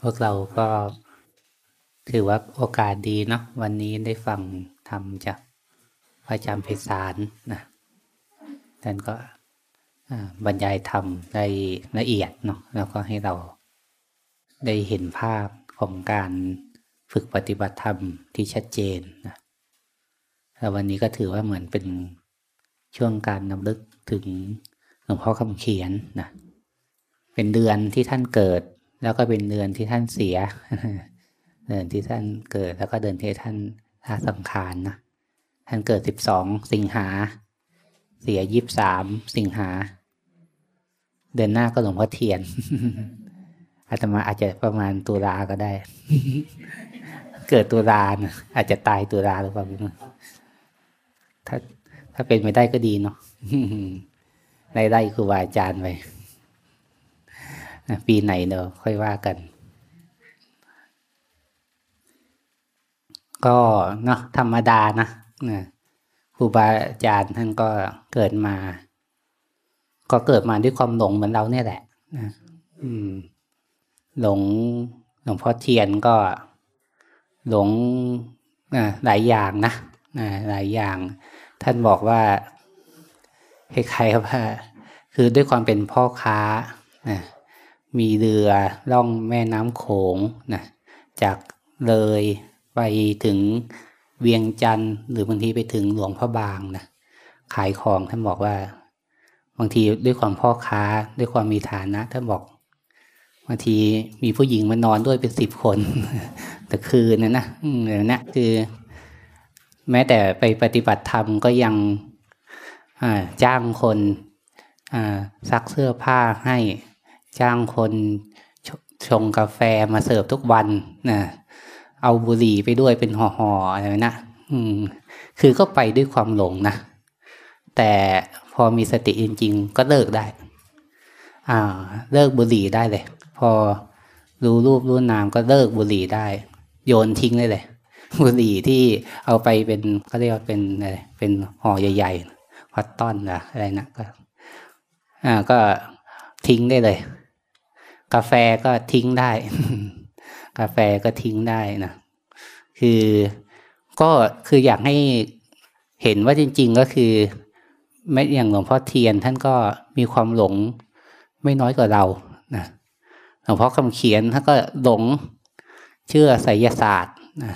พวกเราก็ถือว่าโอกาสดีเนาะวันนี้ได้ฟังทำจากพระอาจารย์เพศสารนะท่านก็บรรยายธรรมได้ละเอียดเนาะแล้วก็ให้เราได้เห็นภาพของการฝึกปฏิบัติธรรมที่ชัดเจนนะแล้ววันนี้ก็ถือว่าเหมือนเป็นช่วงการนำลึกถึงหลวงพ่อคำเขียนนะ เป็นเดือนที่ท่านเกิด แล้วก็เป็นเดือนที่ท่านเสีย เดือนที่ท่านเกิดแล้วก็เดือนที่ท่านท่าสังขารนะท่านเกิดสิบสองสิงหา เสียยี่บสามสิงหา เดือนหน้าก็หลวงพ่อเทียนอาตมาอาจจะประมาณตุลาก็ได้ เกิดตุลานะอาจจะตายตุลาหรือเปล่าถ้าถ้าเป็นไม่ได้ก็ดีเนาะได้ได้ครูบาอาจารย์ไป ปีไหนเดี๋ยวค่อยว่ากัน ก็เนาะธรรมดานะครูบาอาจารย์ท่านก็เกิดมา ก็เกิดมาด้วยความหลงเหมือนเราเนี่ยแหละนะอืม หลงหลวงพ่อเทียนก็หลงหลายอย่างนะหลายอย่าง ท่านบอกว่าคล้ายๆว่าคือด้วยความเป็นพ่อค้านะ มีเรือล่องแม่น้ำโขงนะจากเลยไปถึงเวียงจันทร์หรือบางทีไปถึงหลวงพ่อบางนะขายของท่านบอกว่า บางทีด้วยความพ่อค้าด้วยความมีฐานะท่านบอกบางทีมีผู้หญิงมานอนด้วยเป็นสิบคน แต่คืนนะนะเนี่ยนะคือ แม้แต่ไปปฏิบัติธรรมก็ยังจ้างคนซักเสื้อผ้าให้ จ้างคนชงกาแฟมาเสิร์ฟทุกวันนะเอาบุหรี่ไปด้วยเป็นห่อๆอะไรนะอืม คือก็ไปด้วยความหลงนะ แต่พอมีสติจริง ๆ ก็เลิกได้ อ่า เลิกบุหรี่ได้เลย พอรู้รูปรู้นามก็เลิกบุหรี่ได้ โยนทิ้งได้เลย บุหรี่ที่เอาไปเป็นเขาเรียกว่าเป็นอะไรเป็นห่อใหญ่ๆพัตต้อนอะไรนะก็ อ่าก็ทิ้งได้เลย กาแฟก็ทิ้งได้ กาแฟก็ทิ้งได้นะคือก็คืออยากให้เห็นว่าจริง ๆ ก็คือไม่อย่างหลวงพ่อเทียนท่านก็มีความหลงไม่น้อยกว่าเรานะหลวงพ่อคำเขียนท่านก็หลงเชื่อไสยศาสตร์นะ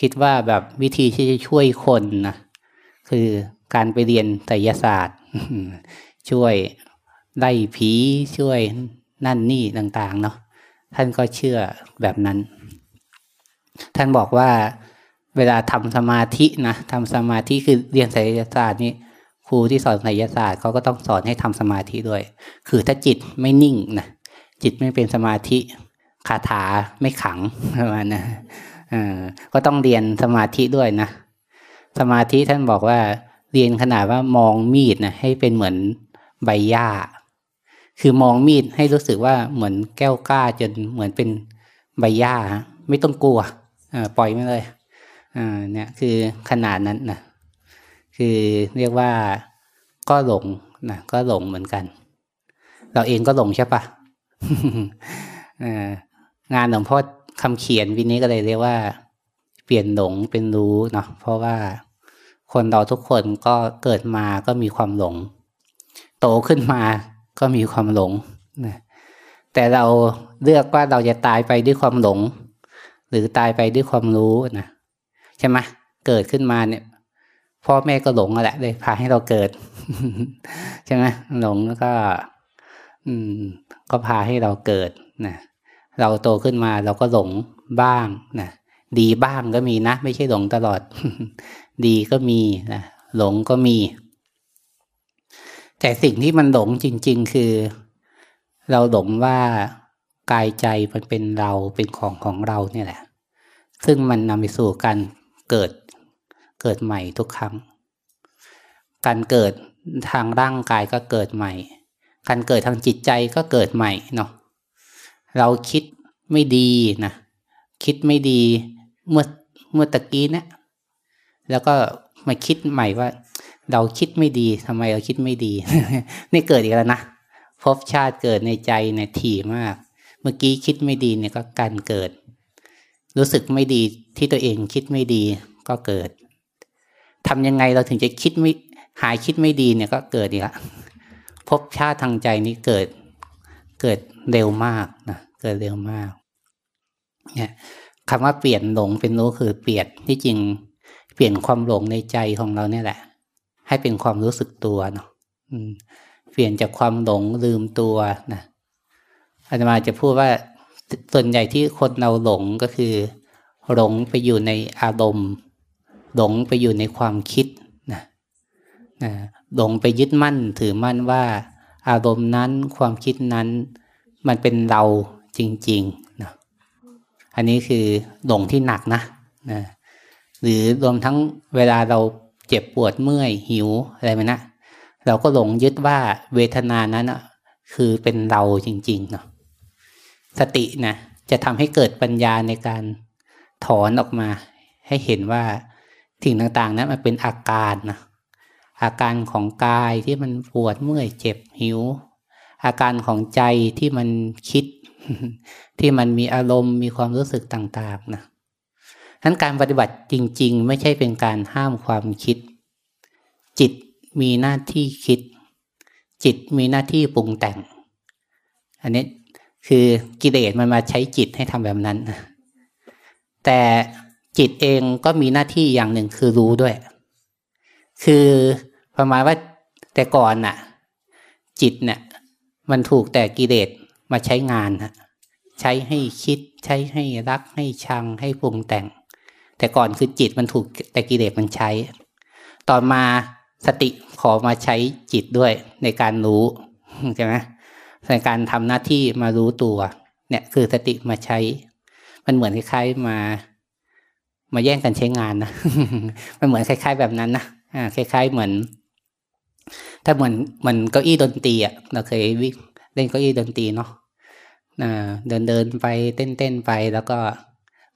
คิดว่าแบบวิธีที่จะช่วยคนนะคือการไปเรียนไสยศาสตร์ ช่วยไล่ผีช่วย นั่นนี่ต่างๆเนาะท่านก็เชื่อแบบนั้น ท่านบอกว่าเวลาทำสมาธินะทำสมาธิคือเรียนไสยศาสตร์นี่ครูที่สอนไสยศาสตร์เขาก็ต้องสอนให้ทำสมาธิด้วย คือถ้าจิตไม่นิ่งนะจิตไม่เป็นสมาธิคาถาไม่ขังประมาณนะก็ต้องเรียนสมาธิด้วยนะสมาธิท่านบอกว่าเรียนขนาดว่ามองมีดนะให้เป็นเหมือนใบหญ้า คือมองมีดให้รู้สึกว่าเหมือนแก้วกล้าจนเหมือนเป็นใบหญ้าไม่ต้องกลัวปล่อยไม่เลยเนี่ยคือขนาดนั้นนะคือเรียกว่าก็หลงนะก็หลงเหมือนกัน เราเองก็หลงใช่ปะงานหลวงพ่อคำเขียนวินี้ก็เลยเรียกว่า เปลี่ยนหลงเป็นรู้เนาะเพราะว่าคนเราทุกคนก็เกิดมาก็มีความหลง โตขึ้นมา ก็มีความหลงนะแต่เราเลือกว่าเราจะตายไปด้วยความหลง หรือตายไปด้วยความรู้นะใช่ไหมเกิดขึ้นมาเนี่ย พ่อแม่ก็หลงแหละเลยพาให้เราเกิด ใช่ไหมหลงแล้วก็ อืม ก็พาให้เราเกิดนะเราโตขึ้นมาเราก็หลงบ้างนะดีบ้างก็มีนะ ไม่ใช่หลงตลอด ดีก็มีนะหลงก็มี แต่สิ่งที่มันหลงจริง ๆ คือ เราหลงว่ากายใจมันเป็นเราเป็นของของเราเนี่ยแหละ ซึ่งมันนำไปสู่การเกิดเกิดใหม่ทุกครั้ง การเกิดทางร่างกายก็เกิดใหม่ การเกิดทางจิตใจก็เกิดใหม่เนาะ เราคิดไม่ดีนะ คิดไม่ดีเมื่อเมื่อตะกี้เนะี่ยแล้วก็มาคิดใหม่ว่า เราคิดไม่ดีทำไมเราคิดไม่ดี นี่เกิดอีกแล้วนะพบชาติเกิดในใจเนี่ยถี่มาก เมื่อกี้คิดไม่ดีเนี่ยก็การเกิด รู้สึกไม่ดีที่ตัวเองคิดไม่ดีก็เกิดทำยังไงเราถึงจะคิดไม่หายคิดไม่ดีเนี่ยก็เกิดอีกละพบชาติทางใจนี้เกิดเกิดเร็วมากนะเกิดเร็วมากเนี่ยคำว่าเปลี่ยนหลงเป็นรู้คือเปลี่ยนที่จริงเปลี่ยนความหลงในใจของเราเนี่ยแหละ ให้เป็นความรู้สึกตัวเนาะเปลี่ยนจากความหลงลืมตัวนะอาจารย์จะพูดว่าส่วนใหญ่ที่คนเราหลงก็คือ หลงไปอยู่ในอารมณ์ หลงไปอยู่ในความคิดนะนะหลงไปยึดมั่นถือมั่นว่า อารมณ์นั้นความคิดนั้น มันเป็นเราจริงๆนะอันนี้คือหลงที่หนักนะนะหรือรวมทั้งเวลาเรา เจ็บปวดเมื่อยหิวอะไรไหมนะเราก็หลงยึดว่าเวทนานั้นอะคือเป็นเราจริงๆเนาะสตินะจะทำให้เกิดปัญญาในการถอนออกมา ให้เห็นว่าสิ่งต่างๆนั้นมันเป็นอาการนะอาการของกายที่มันปวดเมื่อยเจ็บหิว อาการของใจที่มันคิด ที่มันมีอารมณ์มีความรู้สึกต่าง ๆ นะ นั้นการปฏิบัติจริง ๆ ไม่ใช่เป็นการห้ามความคิด จิตมีหน้าที่คิด จิตมีหน้าที่ปรุงแต่ง อันนี้คือกิเลสมันมาใช้จิตให้ทำแบบนั้น แต่จิตเองก็มีหน้าที่อย่างหนึ่งคือรู้ด้วย คือประมาณว่าแต่ก่อนน่ะ จิตเนี่ยมันถูกแต่กิเลสมาใช้งานนะใช้ให้คิด ใช้ให้รักให้ชังให้ปรุงแต่ง แต่ก่อนคือจิตมันถูกแต่กิเลสมันใช้ ต่อมาสติขอมาใช้จิตด้วยในการรู้ใช่ไหมในการทำหน้าที่มารู้ตัวเนี่ยคือสติมาใช้ มันเหมือนคล้ายๆมา มาแย่งกันใช้งานนะมันเหมือนคล้าย ๆ แบบนั้นนะอ่าคล้าย ๆ เหมือน ถ้าเหมือนเหมือนเก้าอี้ดนตรีอะเราเคยวิ่งเล่นเก้าอี้ดนตรีเนาะเดินเดินไปเต้นเต้นไปแล้วก็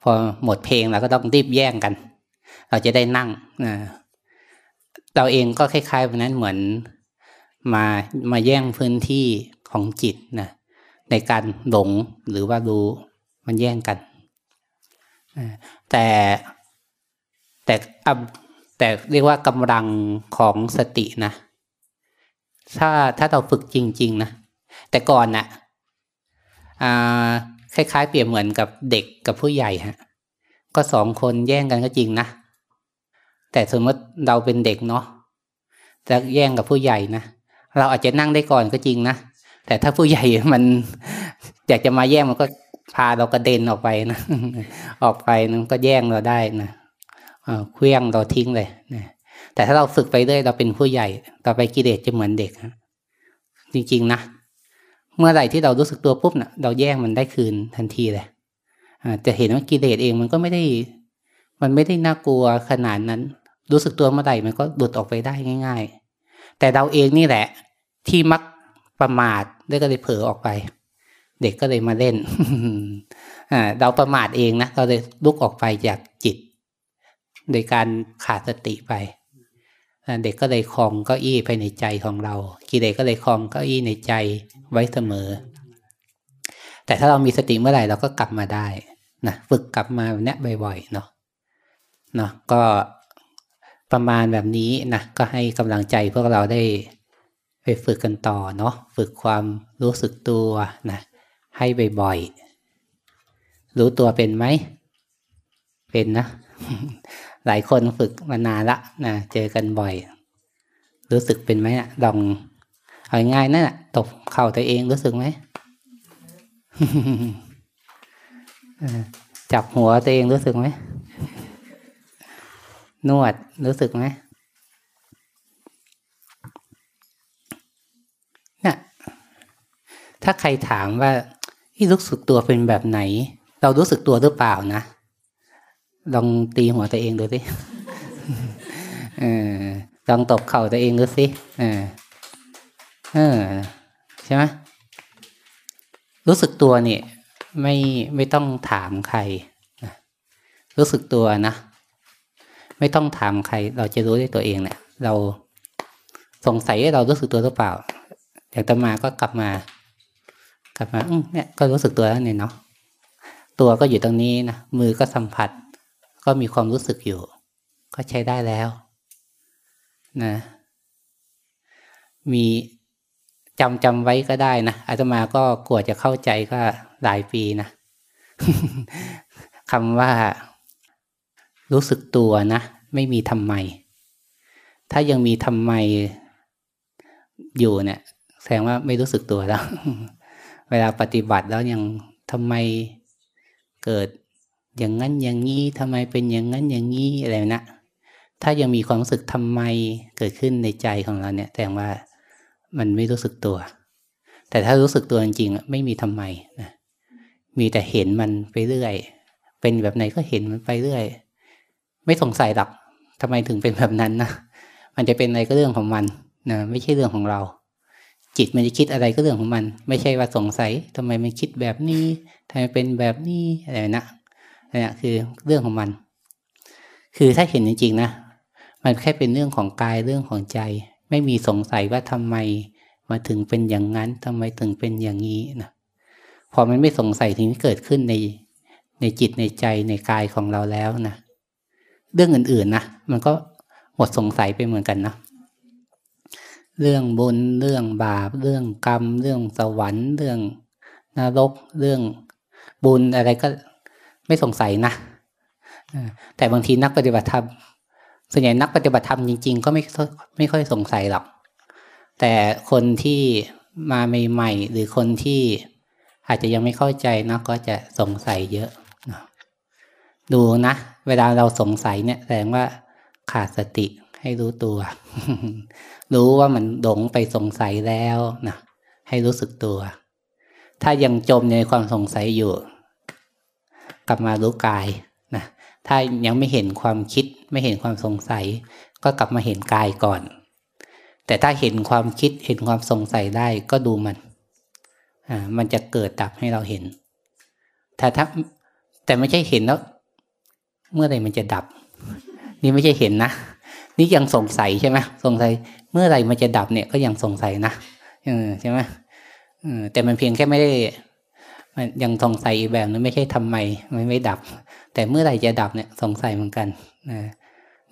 พอหมดเพลงเราก็ต้องรีบแย่งกัน เราจะได้นั่งนะเราเองก็คล้ายๆแบบนั้นเหมือนมามาแย่งพื้นที่ของจิตนะในการหลงหรือว่ารู้มันแย่งกันแต่แต่แต่เรียกว่ากำลังของสตินะถ้าถ้าเราฝึกจริง ๆ นะ แต่ก่อนนะ่ะ คล้ายๆ เปรียบเหมือนกับเด็กกับผู้ใหญ่ฮะ ก็สองคนแย่งกันก็จริงนะ แต่สมมติเราเป็นเด็กเนาะจะแย่งกับผู้ใหญ่นะ เราอาจจะนั่งได้ก่อนก็จริงนะ แต่ถ้าผู้ใหญ่มันอยากจะมาแย่งมันก็พาเรากระเด็นออกไปนะ ออกไปมันก็แย่งเราได้นะเคลี้ยงเราทิ้งเลยนะแต่ถ้าเราฝึกไปเรื่อยเราเป็นผู้ใหญ่ ต่อไปกิเลสจะเหมือนเด็กจริง ๆ นะ เมื่อไหร่ที่เรารู้สึกตัวปุ๊บเนะ่ะเราแย่งมันได้คืนทันทีเลยจะเห็นว่ากิเลสเองมันก็ไม่ได้ มันไม่ได้น่ากลัวขนาดนั้น รู้สึกตัวเมื่อไหร่มันก็ดุดออกไปได้ง่าย ๆ แต่เราเองนี่แหละ ที่มักประมาทได้ก็เลยเผลอออกไป เด็กก็เลยมาเล่นเราประมาทเองนะเราเลยลุกออกไปจากจิต โดยการขาดสติไป เด็กก็เลยคลองเก้าอี้ภายในใจของเรา กิเลสก็เลยคลองเก้าอี้ในใจไว้เสมอ แต่ถ้าเรามีสติเมื่อไหร่เราก็กลับมาได้นะฝึกกลับมาเนี้ยบ่อยๆเนาะเนาะก็ประมาณแบบนี้นะก็ให้กำลังใจพวกเราได้ไปฝึกกันต่อเนาะฝึกความรู้สึกตัวนะให้บ่อยๆรู้ตัวเป็นไหม เป็นนะ หลายคนฝึกมานานละนะเจอกันบ่อย รู้สึกเป็นไหมนะลองเอาง่ายนั่นแหะตบเข่าตัวเองรู้สึกไหมจับหัวตัวเองรู้สึกไหมนวดรู้สึกไหมน่ะถ้าใครถามว่าที่รู้สึกตัวเป็นแบบไหน เรารู้สึกตัวหรือเปล่านะ ลองตีหัวตัวเองดูสิเออลองตบเข่าตัวเองดูสิเออใช่ไหมรู้สึกตัวเนี่ยไม่ไม่ต้องถามใครรู้สึกตัวนะ ไม่ต้องถามใคร เราจะรู้ได้ตัวเองเนี่ย เราสงสัยเรารู้สึกตัวหรือเปล่าอยากจะมาก็กลับมา กลับมาเนี่ยก็รู้สึกตัวแล้วเนี่ยเนาะตัวก็อยู่ตรงนี้นะมือก็สัมผัส ก็มีความรู้สึกอยู่ ก็ใช้ได้แล้วนะมีจำจำไว้ก็ได้นะอาตมาก็กลัวจะเข้าใจก็หลายปีนะคำว่า รู้สึกตัวนะไม่มีทำไม ถ้ายังมีทำไมอยู่เนี่ย แสดงว่าไม่รู้สึกตัวแล้ว เวลาปฏิบัติแล้วยังทำไมเกิด อย่างนั้นอย่างนี้ทำไมเป็นอย่างนั้นอย่างนี้อะไรนะถ้ายังมีความรู้สึกทำไมเกิดขึ้นในใจของเราเนี่ยแสดงว่ามันไม่รู้สึกตัว แต่ถ้ารู้สึกตัวจริงๆไม่มีทำไมนะมีแต่เห็นมันไปเรื่อย เป็นแบบไหนก็เห็นมันไปเรื่อย ไม่สงสัยหรอกทำไมถึงเป็นแบบนั้นนะมันจะเป็นอะไรก็เรื่องของมันนะไม่ใช่เรื่องของเรา จิตมันจะคิดอะไรก็เรื่องของมัน ไม่ใช่ว่าสงสัยทำไมมันคิดแบบนี้ทำไมเป็นแบบนี้อะไรนะ นี่ยคือเรื่องของมัน คือถ้าเห็นจริงๆนะ มันแค่เป็นเรื่องของกายเรื่องของใจ ไม่มีสงสัยว่าทำไมมาถึงเป็นอย่างนั้นทำไมถึงเป็นอย่างนี้นะพอมันไม่สงสัยถึงที่เกิดขึ้นในในจิตในใจในกายของเราแล้วนะเรื่องอื่นๆนะมันก็หมดสงสัยไปเหมือนกันนะเรื่องบุญเรื่องบาป เรื่องกรรม เรื่องสวรรค์ เรื่องนรก เรื่องบุญอะไรก็ ไม่สงสัยนะแต่บางทีนักปฏิบัติธรรมส่วนใหญ่นักปฏิบัติธรรมจริง ๆ ก็ไม่ไม่ค่อยสงสัยหรอก แต่คนที่มาใหม่ๆหรือคนที่อาจจะยังไม่เข้าใจนะก็จะสงสัยเยอะดูนะ เวลาเราสงสัยเนี่ยแสดงว่าขาดสติให้รู้ตัว รู้ว่ามันหลงไปสงสัยแล้วนะให้รู้สึกตัว ถ้ายังจมในความสงสัยอยู่ กลับมารู้กายนะถ้ายังไม่เห็นความคิดไม่เห็นความสงสัย ก็กลับมาเห็นกายก่อน แต่ถ้าเห็นความคิดเห็นความสงสัยได้ก็ดูมันอ่ามันจะเกิดดับให้เราเห็น แต่ถ้าแต่ไม่ใช่เห็นแล้ว เมื่อไหร่มันจะดับ นี่ไม่ใช่เห็นนะนี่ยังสงสัยใช่ไหมสงสัยเมื่อไหร่มันจะดับเนี่ยก็ยังสงสัยนะใช่ไหมแต่มันเพียงแค่ไม่ได้ มันยังสงสัยอีกแบบนึงไม่ใช่ทำไมมันไม่ดับ แต่เมื่อไหร่จะดับเนี่ยสงสัยเหมือนกันนะ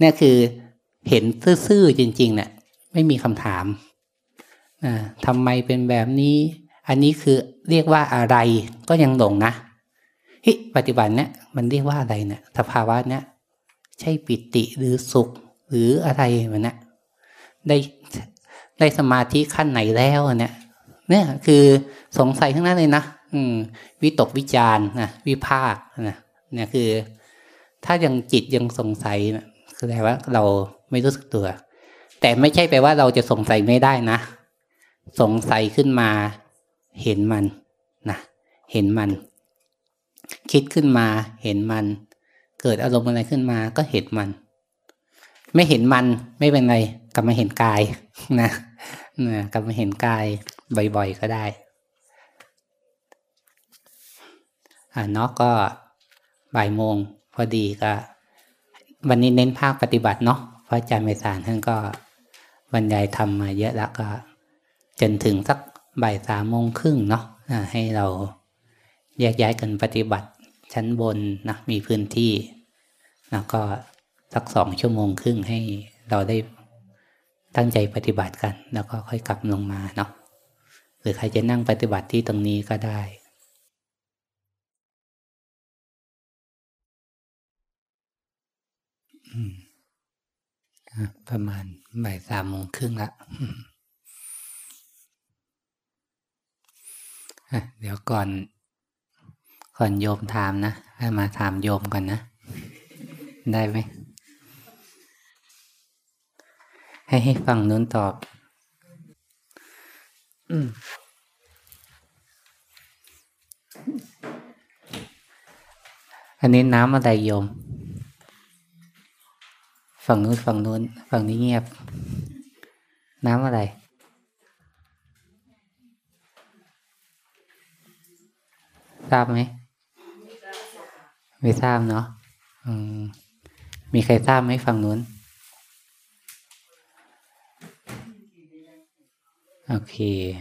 นี่คือเห็นซื่อๆจริงๆเนี่ยไม่มีคำถามนะทำไมเป็นแบบนี้ อันนี้คือเรียกว่าอะไรก็ยังหลงนะฮ้ยปฏิบัติเนี่ยมันเรียกว่าอะไรเนี่ยสภาวะเนี่ยใช่ปิติหรือสุขหรืออะไรมันนะได้ได้สมาธิขั้นไหนแล้วเนี่ยเนี่ยคือสงสัยทั้งนั้นเลยนะ อืม วิตกวิจารนะวิภาคนะเนี่ยคือ ถ้ายังจิตยังสงสัยนะคือแปลว่าเราไม่รู้สึกตัว แต่ไม่ใช่แปลว่าเราจะสงสัยไม่ได้นะ สงสัยขึ้นมา เห็นมันนะเห็นมัน คิดขึ้นมาเห็นมัน เกิดอารมณ์อะไรขึ้นมาก็เห็นมัน ไม่เห็นมันไม่เป็นไรกลับมาเห็นกายนะนะกลับมาเห็นกายบ่อยๆก็ได้ อ่า เนาะก็บ่ายโมงพอดีก็ วันนี้เน้นภาคปฏิบัติเนาะเพราะอาจารย์เมสานท่านก็บรรยายทำมาเยอะแล้วก็ จนถึงสักบ่ายสามโมงครึ่งเนาะให้เราแยกย้ายกันปฏิบัติชั้นบนนะมีพื้นที่แล้วก็สักสองชั่วโมงครึ่งให้เราได้ตั้งใจปฏิบัติกัน แล้วก็ค่อยกลับลงมาเนาะหรือใครจะนั่งปฏิบัติที่ตรงนี้ก็ได้ ประมาณบ่ายสามโมงครึ่งละเดี๋ยวก่อน ก่อนโยมถามนะให้มาถามโยมก่อนนะ ได้ไหม ให้ให้ฟังนู้นตอบ อืมอันนี้น้ำอะไรโยม ฝั่งนู้นฝั่งนู้นฝั่งนี้เงียบ น้ำอะไร ทราบไหม ไม่ทราบเนาะมีใครทราบไหมฝั่งนู้น โอเค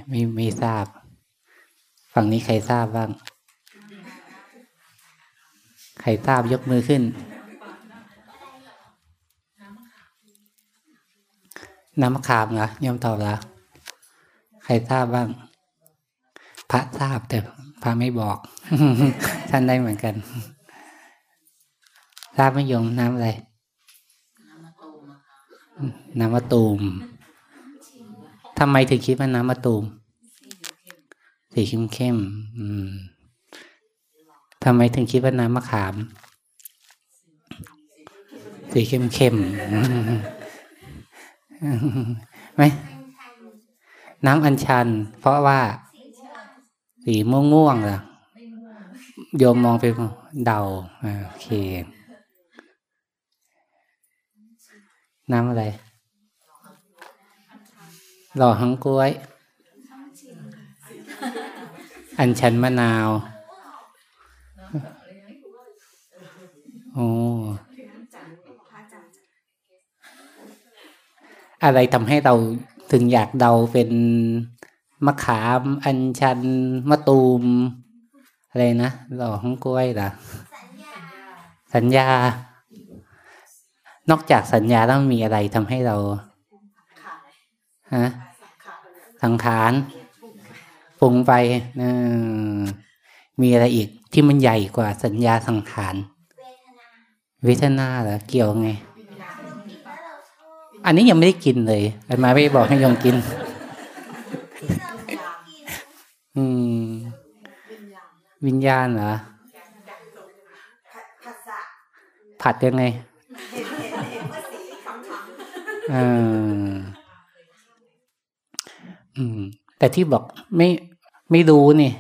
ไม่ไม่ทราบ ฝั่งนี้ใครทราบบ้าง ใครทราบยกมือขึ้น น้ำมะขามเหรอยอมตอบแล้วใครทราบบ้าง พระทราบแต่พระไม่บอก ท่านได้เหมือนกัน ทราบไม่ยมน้ำอะไร น้ำมะตูมทำไมถึงคิดว่าน้ำมะตูม สีเข้มเข้มอืมทำไมถึงคิดว่าน้ำมะขาม สีเข้มเข้ม ไหมน้ำอัญชัน เพราะว่าสีม่วงม่วงเหรอโยมมองไปเดาโอเค น้ำอะไร หล่อหังกล้วย อัญชันมะนาว โอ้ อะไรทำให้เราถึงอยากเดาเป็นมะขาม อัญชัน มะตูม อะไรนะหล่อหังกล้วยหรอสัญญา นอกจากสัญญาแล้วมีอะไรทำให้เราฮะสังขารปรุงไปเออมีอะไรอีกที่มันใหญ่กว่าสัญญาสังขาร เวทนาเหรอเกี่ยวไง อันนี้ยังไม่ได้กินเลยอามาไม่บอกให้ยองกิน อืม วิญญาณเหรอ ผัดยังไงเอออืม แต่ที่บอกไม่ไม่รู้นี่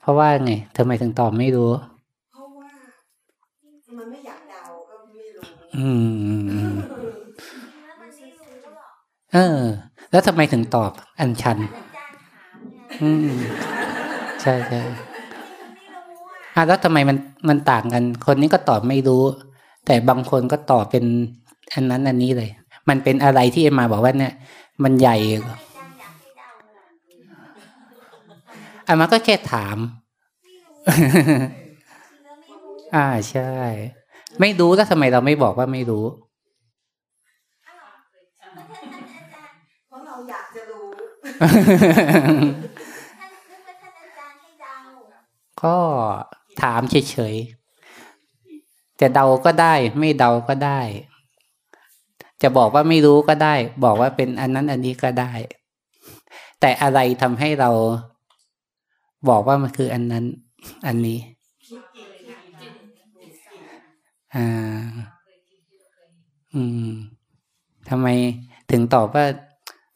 เพราะว่าไงทำไมถึงตอบไม่รู้เพราะว่ามันไม่อยากเดาก็ไม่รู้ อืม เออ แล้วทำไมถึงตอบอันชัน อืมใช่ใช่อะแล้วทำไมมันมันต่างกัน คนนี้ก็ตอบไม่รู้ แต่บางคนก็ตอบเป็นอันนั้นอันนี้เลย มันเป็นอะไรที่เอ็มมาบอกว่าเนี่ย มันใหญ่อันมาก็แค่ถาม อ่าใช่ ไม่รู้แล้วทำไมเราไม่บอกว่าไม่รู้ เพราะเราอยากจะรู้ ก็ถามเฉยๆจะเดาก็ได้ ไม่เดาก็ได้ จะบอกว่าไม่รู้ก็ได้ บอกว่าเป็นอันนั้นอันนี้ก็ได้ แต่อะไรทำให้เราบอกว่ามันคืออันนั้น อันนี้อ่า อืมทำไมถึงตอบว่า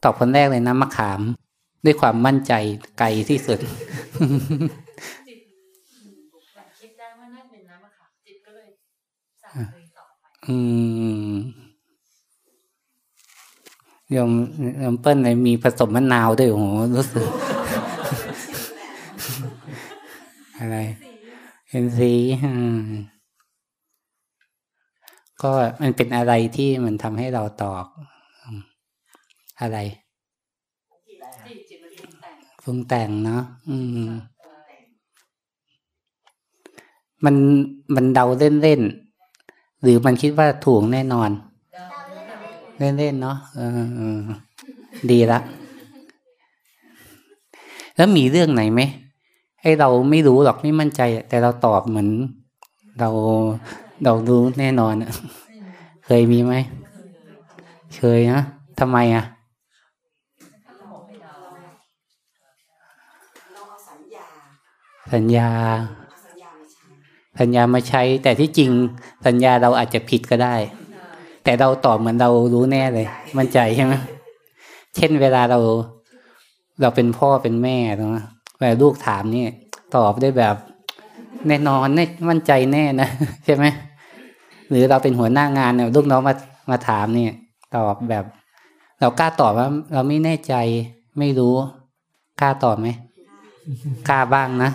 ตอบคนแรกเลยนะมะขาม ด้วยความมั่นใจไกลที่สุดคิดได้ว่าน่าเป็นน้ำมะขามจิตก็เลยสั่งเลยต่อไปอืมโยมโยมเปิ้ลเลยมีผสมมะนาวด้วยโอ้โหรู้สึก อะไรเห็นสีอืมก็มันเป็นอะไรที่มันทำให้เราตอบอืม อะไรจิตจิตมันปรุงแต่งปรุงแต่งเนาะอืม มันมันเดาเล่นเล่นๆหรือมันคิดว่าถูกแน่นอน เล่นเล่นๆเนาะเออเออดีละแล้วมีเรื่องไหนไหมให้เราไม่รู้หรอกไม่มั่นใจ แต่เราตอบเหมือน เราเรารู้แน่นอนอะเคยมีไหมเคยนะทำไมอะ เราเอาสัญญา สัญญาสัญญามาใช้สัญญามาใช้ แต่ที่จริงสัญญาเราอาจจะผิดก็ได้ แต่เราตอบเหมือนเรารู้แน่เลย มั่นใจใช่ไหมเช่นเวลาเราเราเป็นพ่อเป็นแม่นะเวลาลูกถามนี่ตอบได้แบบแน่นอนแน่มั่นใจแน่นะใช่ไหมหรือเราเป็นหัวหน้างานเนี่ยลูกน้องมามาถามเนี่ย ตอบแบบ เรากล้าตอบว่า เราไม่แน่ใจ ไม่รู้ กล้าตอบไหมกล้าบ้างนะ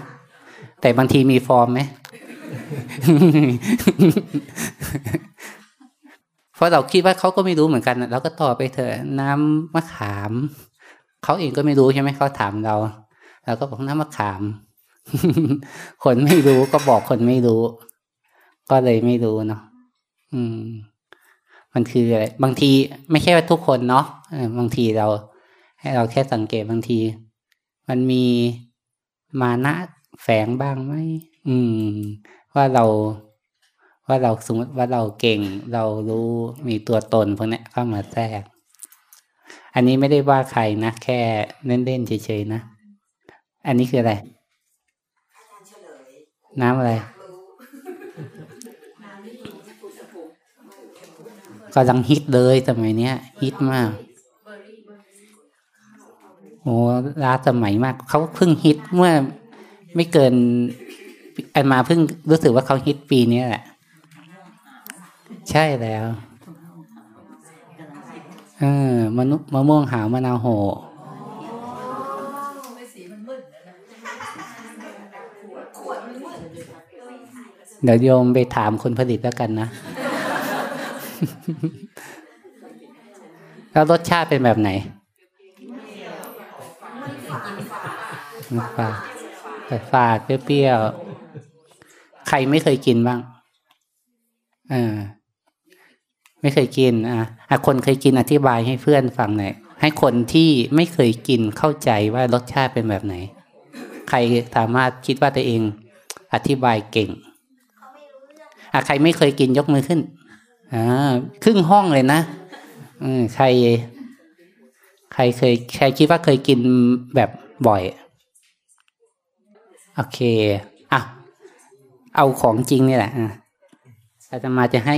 แต่บางทีมีฟอร์มไหมเพราะเราคิดว่าเขาก็ไม่รู้เหมือนกันเราก็ตอบไปเถอะน้ำมะขาม เขาเองก็ไม่รู้ใช่ไหมเขาถามเราเราก็บอกน้ำมะขาม คนไม่รู้ก็บอกคนไม่รู้ ก็เลยไม่รู้เนาะอืม มันคืออะไรบางทีไม่ใช่ว่าทุกคนเนาะบางทีเรา ให้เราแค่สังเกตบางที มันมีมานะ แฝงบ้างไหมอืม ว่าเรา ว่าเราสมมติว่าเราเก่ง เรารู้มีตัวตนพวกนี้เข้ามาแทรก อันนี้ไม่ได้ว่าใครนะ แค่เล่นๆเฉยๆนะ อันนี้คืออะไรอาจารย์เฉลยน้ำอะไรอยากรู้กำลังฮิตเลยสมัยเนี้ย ฮิตมากเบอร์รี่เบอร์รี่โอ้ล้าสมัยมาก เขาเพิ่งฮิตเมื่อ ไม่เกิน อันมาเพิ่งรู้สึกว่าเขาฮิตปีนี้แหละ ใช่แล้วเออมะนุมะม่วงหาวมะนาวโหไม่สีมันมืดนะขวดมันมืดเดี๋ยวโยมไปถามคนผลิตแล้วกันนะ แล้วรสชาติเป็นแบบไหนมันฝาด ฝาดฝาดเปรี้ยวๆ ใครไม่เคยกินบ้างอ่าไม่เคยกินอะอะคนเคยกินอธิบายให้เพื่อนฟังหน่อยให้คนที่ไม่เคยกินเข้าใจว่ารสชาติเป็นแบบไหน ใครสามารถคิดว่าตัวเอง อธิบายเก่งอะใครไม่เคยกินยกมือขึ้นอ่าครึ่งห้องเลยนะอืมใคร ใครเคยใครคิดว่าเคยกินแบบบ่อย โอเคอะเอาของจริงนี่แหละอะอาตมาจะให้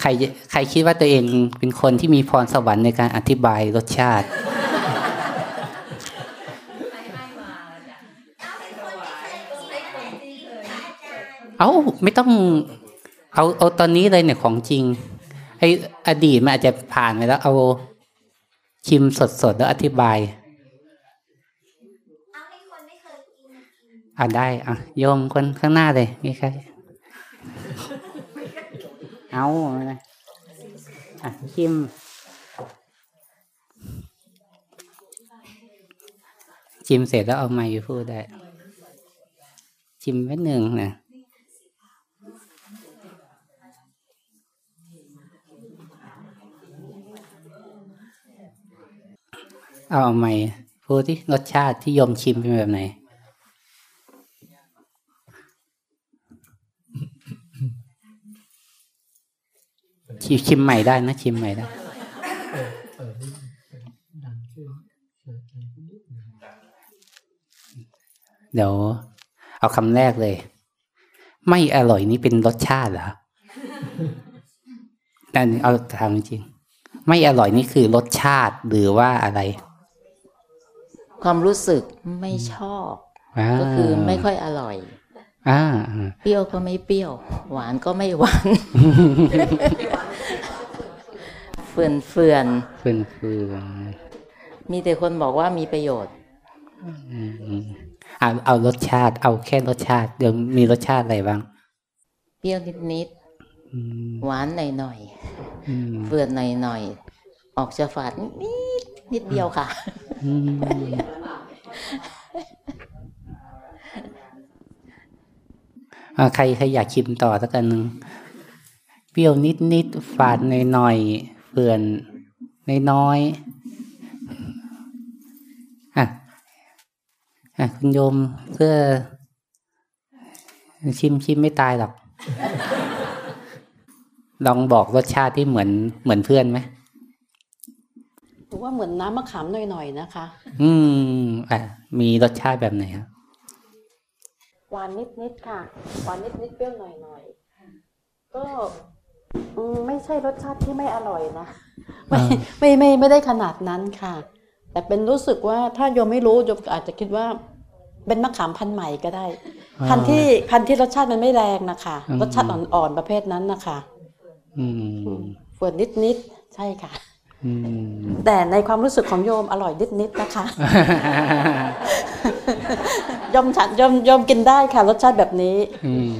ใครใครคิดว่าตัวเองเป็นคนที่มีพรสวรรค์ในการอธิบายรสชาติเอาไม่ต้อง เอาเอาตอนนี้เลยเนี่ยของจริง ไออดีตมันอาจจะผ่านไปแล้ว เอาชิมสดๆแล้วอธิบาย เอาให้คนไม่เคยกินกิน อ่าได้อะโยมคนข้างหน้าเลยนี่ใครเอาอะชิมชิมเสร็จแล้วเอาไมค์พูดได้ ชิมไว้หนึ่งนะเอาไมค์พูดที่รสชาติที่โยมชิมเป็นแบบไหน ชิมชิมใหม่ได้นะ ชิมใหม่ได้เดี๋ยวเอาคำแรกเลย ไม่อร่อยนี่เป็นรสชาติเหรอแต่เอาทางจริง ไม่อร่อยนี่คือรสชาติหรือว่าอะไร ความรู้สึกไม่ชอบาก็คือไม่ค่อยอร่อย อ่าอ่าเปรี้ยวก็ไม่เปรี้ยว หวานก็ไม่หวานเฟื่อนเฟื่อนเฟื่อนเฟือนๆมีแต่คนบอกว่ามีประโยชน์อืมอืมเอาเอารสชาติ เอาแค่รสชาติ เดี๋ยวมีรสชาติอะไรบ้าง เปรี้ยวนิดอืมๆหวานหน่อยอืมๆเฟื่อนหน่อยๆออกจะฝาดนิดนิดเดียวค่ะ อืมอ่า ใครใครอยากชิมต่อสักกันหนึ่งเปรี้ยวนิดนิดๆฝาดหน่อยหน่อยๆเฟื่อนน้อยๆอะอะคุณโยมเพื่อ ชิมชิมไม่ตายหรอก ลองบอกรสชาติที่เหมือนเหมือนเพื่อนไหมหรือว่าเหมือนน้ำมะขามหน่อยๆนะคะ อืมอะมีรสชาติแบบไหนครับห วานนิดๆค่ะ หวานนิดๆเปรี้ยวหน่อยๆก็อืมไม่ใช่รสชาติที่ไม่อร่อยนะไม่อ่าไม่ไม่ไม่ได้ขนาดนั้นค่ะ แต่เป็นรู้สึกว่าถ้าโยมไม่รู้โยมอาจจะคิดว่าเป็นมะขามพันธุ์ใหม่ก็ได้ พันธุ์ที่พันธุ์ที่รสชาติมันไม่แรงนะคะอืมรสชาติอ่อนๆประเภทนั้นนะคะอืมเฟื่อนนิดๆใช่ค่ะอืมแต่ในความรู้สึกของโยมอร่อยนิดๆนะคะ ยมฉันยมยมกินได้ค่ะ รสชาติแบบนี้ อืม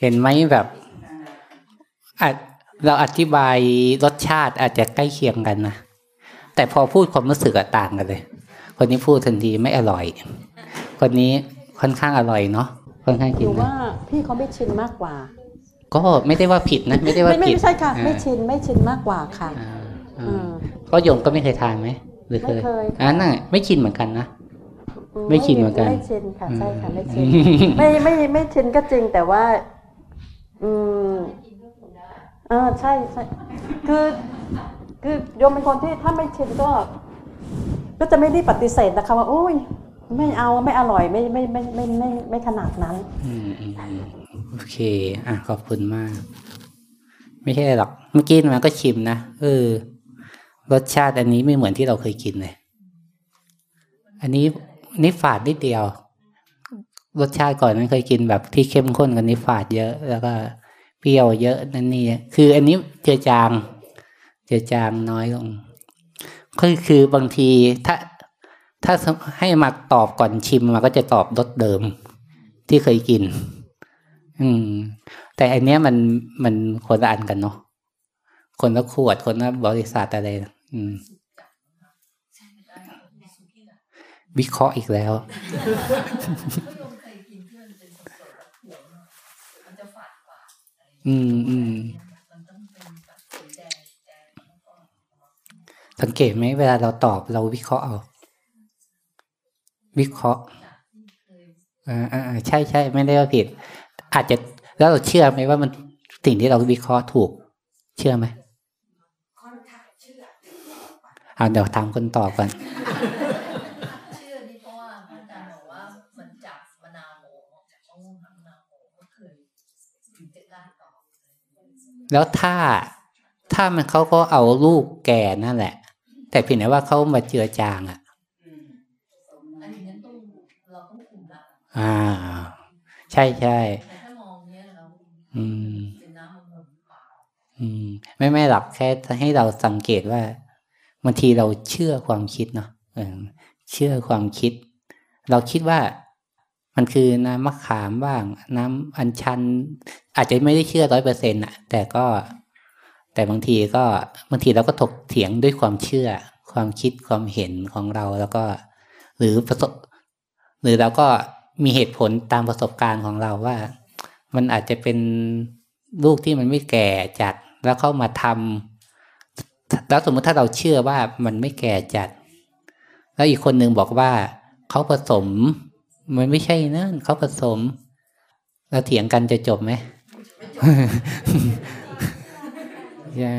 เห็นไหมแบบอาจเราอธิบายรสชาติอาจจะใกล้เคียงกันนะแต่พอพูดความรู้สึกอะต่างกันเลย คนนี้พูดทันทีไม่อร่อย คนนี้ค่อนข้างอร่อยเนาะค่อนข้างหกินนูนะว่าพี่เขาไม่ชินมากกว่า ก็ไม่ได้ว่าผิดนะ ไม่ได้ว่าไม่ไม่ผิดไม่ใช่ค่ะอ่าไม่ชินไม่ชินมากกว่าค่ะอ่าอือ่ามก็โยมก็ไม่เคยทานไหมหรือเคยไม่เคยค่ะอ่านั่นไม่ชินเหมือนกันนะ ไม่ชินเหมือนกัน ไม่ชินค่ะใช่ค่ะไม่ชินอืมไม่ไม่ไม่ชินก็จริงแต่ว่า อืมเออใช่ใช่คือ คือโยมเป็นคนที่ถ้าไม่ชินก็ ก็จะไม่ได้ปฏิเสธนะคะว่าโอ้ยไม่เอาไม่อร่อยไม่ไม่ไม่ไม่ไม่ไม่ขนาดนั้นอืมอืมอืมโอเค อะขอบคุณมาก ไม่ใช่หรอกเมื่อกี้มันก็ชิมนะเออรสชาติอันนี้ไม่เหมือนที่เราเคยกินเลย อันนี้ นี่ฝาดนิดเดียว รสชาติก่อนนั้นเคยกินแบบที่เข้มข้นกันนี้ฝาดเยอะ แล้วก็เปรี้ยวเยอะนั่นนี่คืออันนี้เจือจาง เจือจางน้อยลงคือคือบางทีถ้าถ้าให้มาตอบก่อนชิมมันก็จะตอบรสเดิมที่เคยกิน อืม แต่อันเนี้ยมันมันคนละอันกันเนาะคนละขวดคนละบริษัทอะไร อืม วิเคราะห์อีกแล้วก็โยมเคยกินที่มันเป็นสดๆแล้วหัวมันมันจะฝาดกว่าอะไรอย่างเงี้ยอืมอืมสังเกตไหมเวลาเราตอบเราวิเคราะห์เอาวิเคราะห์อ่าอ่าใช่ใช่ไม่ได้ว่าผิด อาจจะแล้วเราเชื่อไหมว่ามันสิ่งที่เราวิเคราะห์ถูก เชื่อไหมเอเอาเดี๋ยวถามคนตอบก่อน เชื่อนี่เพราะว่าพระอาจารย์บอกว่าเหมือนจับมะนาวโหออกจากช่องมะนาวโหก็เคยถึงจะได้ต่อ แล้วถ้าถ้ามันเขาก็เอาลูกแก่นั่นแหละ แต่เพียงแต่ว่าเขามาเจือจางอะอันนี้นั้นต้องเราต้องคุมละอ่า ใช่ใช่แต่ถ้ามองเนี้ยเราอืมเป็นน้ำมันมเปล่าอืม ไม่ไม่หรอกแค่ให้เราสังเกตว่าบางทีเราเชื่อความคิดเนาะเออเชื่อความคิด เราคิดว่า มันคือน้ำมะขามบ้าง น้ำอัญชัน อาจจะไม่ได้เชื่อร้อยเปอร์เซ็นต์อะแต่ก็ แต่บางทีก็บางทีเราก็ถกเถียงด้วยความเชื่อ ความคิดความเห็นของเราแล้วก็ หรือประสบ หรือเราก็มีเหตุผลตามประสบการณ์ของเราว่า มันอาจจะเป็นลูกที่มันไม่แก่จัดแล้วเข้ามาทำแล้วสมมติถ้าเราเชื่อว่ามันไม่แก่จัด แล้วอีกคนหนึ่งบอกว่าเขาผสม มันไม่ใช่นะเขาผสมแล้วเถียงกันจะจบไหมย่า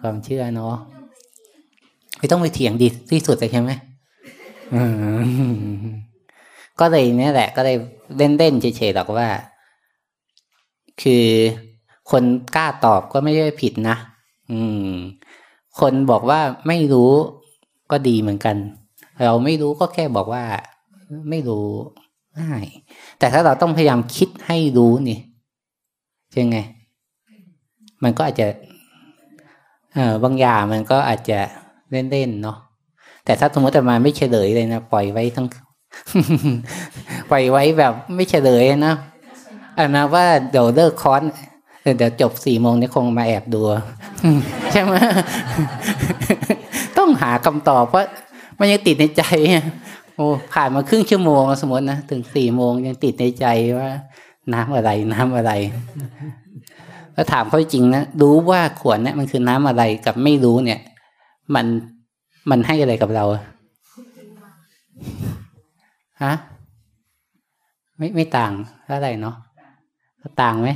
ความเชื่อเนาะไม่ต้องไปเถียงดีที่สุดเลยใช่ไหมอืมก็เลยเนี่ยแหละ ก็เลยเล่นๆเฉยๆหรอกว่า คือคนกล้าตอบก็ไม่ได้ผิดนะอืม คนบอกว่าไม่รู้ก็ดีเหมือนกัน เราไม่รู้ก็แค่บอกว่า ไม่รู้ง่ายแต่ถ้าเราต้องพยายามคิดให้รู้นี่ใช่ไง มันก็อาจจะเออบางอย่างมันก็อาจจะเล่นๆเนาะแต่ถ้าสมมติแต่มาไม่เฉลยเลยนะปล่อยไว้ทั้งปล่อยไว้แบบไม่เฉลยนะอันนะว่าเดี๋ยวเลิกคอร์สเดี๋ยวจบสี่โมงนี้คงมาแอบดูใช่ไหมต้องหาคำตอบเพราะมันยังติดในใจ อะโอ้ผ่านมาครึ่งชั่วโมงสมมตินะถึงสี่โมงยังติดในใจว่า น้ำอะไรน้ำอะไรแล้วถามเขาจริงนะรู้ว่าขวดเนี่ยมันคือน้ำอะไรกับไม่รู้เนี่ย มันมันให้อะไรกับเราฮะไม่ไม่ต่างเท่าไรเนาะต่างไหม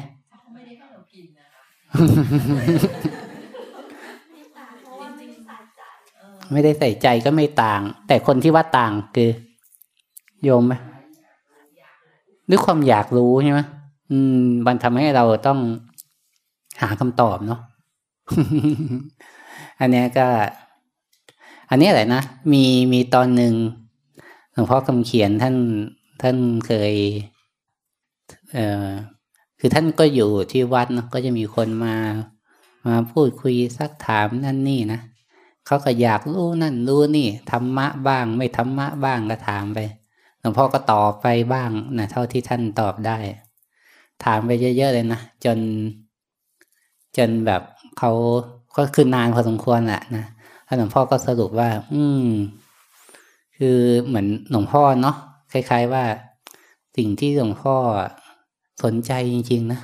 ไม่ได้ใส่ใจก็ไม่ต่าง แต่คนที่ว่าต่างคือ โยมไหมด้วยความอยากรู้ใช่ไหมอืม มันทำให้เราต้องหาคำตอบเนาะอันนี้ก็ อันนี้แหละนะมีมีตอนหนึ่งหลวงพ่อคำเขียนท่านท่านเคย เอ่อคือท่านก็อยู่ที่วัดเนะก็จะมีคนมา มาพูดคุยซักถามนั่นนี่นะ เขาก็อยากรู้นั่นรู้นี่ธรรมะบ้าง ไม่ธรรมะบ้างก็ถามไปหลวงพ่อก็ตอบไปบ้างนะเท่าที่ท่านตอบได้ ถามไปเยอะๆเลยนะจน จนแบบเขาก็คือนานพอสมควรแหละนะแล้วหลวงพ่อก็สรุปว่า อืม คือเหมือนหลวงพ่อเนาะคล้าย ๆ ว่าสิ่งที่หลวงพ่อสนใจจริง ๆ นะ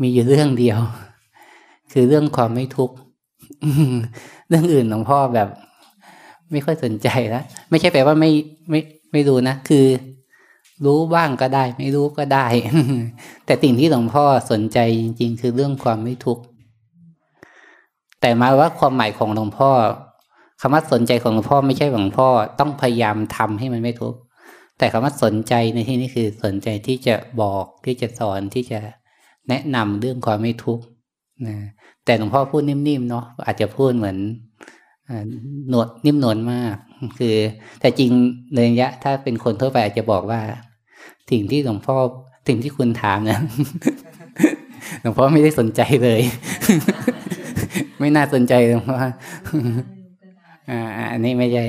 มีอยู่เรื่องเดียว คือเรื่องความไม่ทุกข์ เรื่องอื่นหลวงพ่อแบบ ไม่ค่อยสนใจแล้วไม่ใช่แปลว่าไม่ไม่ไม่รู้นะคือ รู้บ้างก็ได้ ไม่รู้ก็ได้ แต่สิ่งที่หลวงพ่อสนใจจริง ๆ คือเรื่องความไม่ทุกข์แต่มาว่าความหมายของหลวงพ่อคำว่าสนใจของหลวงพ่อไม่ใช่หลวงพ่อต้องพยายามทำให้มันไม่ทุกข์แต่คำว่าสนใจในที่นี้คือสนใจที่จะบอกที่จะสอนที่จะแนะนำเรื่องความไม่ทุกข์ นะแต่หลวงพ่อพูดนิ่มๆเนาะอาจจะพูดเหมือนหนวดนิ่มนวลมาก คือ แต่จริงในระยะ ถ้าเป็นคนทั่วไปอาจจะบอกว่าสิ่งที่หลวงพ่อสิ่งที่คุณถามนี่ยหลวงพ่อไม่ได้สนใจเลย ไม่น่าสนใจหลวงพ่ออ่าอันนี้ไม่ใช่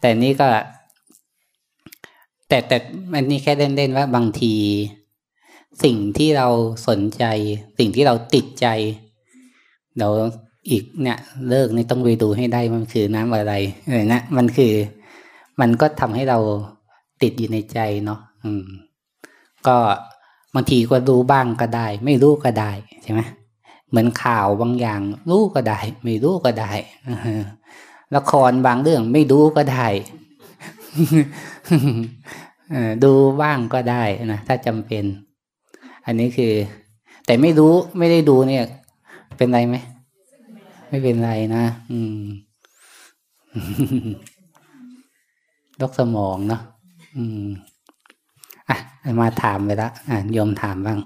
แต่นี้ก็ แต่แต่อันนี้แค่เล่นๆว่าบางที สิ่งที่เราสนใจ สิ่งที่เราติดใจ เดี๋ยวอีกเนี่ยเลิกนี่ต้องไปดูให้ได้มันคือน้ำอะไรเลยนะมันคือ มันก็ทำให้เราติดอยู่ในใจเนาะอืม ก็บางทีก็รู้บ้างก็ได้ ไม่รู้ก็ได้ใช่ไหมเหมือนข่าวบางอย่าง รู้ก็ได้ ไม่รู้ก็ได้ละครบางเรื่องไม่ดูก็ได้ดูบ้างก็ได้นะถ้าจำเป็น อันนี้คือ แต่ไม่รู้ไม่ได้ดูเนี่ย เป็นไรไหม ไม่เป็นไรนะ อืมลกสมองเนาะอืม อะ มาถามไปละอะโยมถามบ้าง